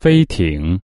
飞艇。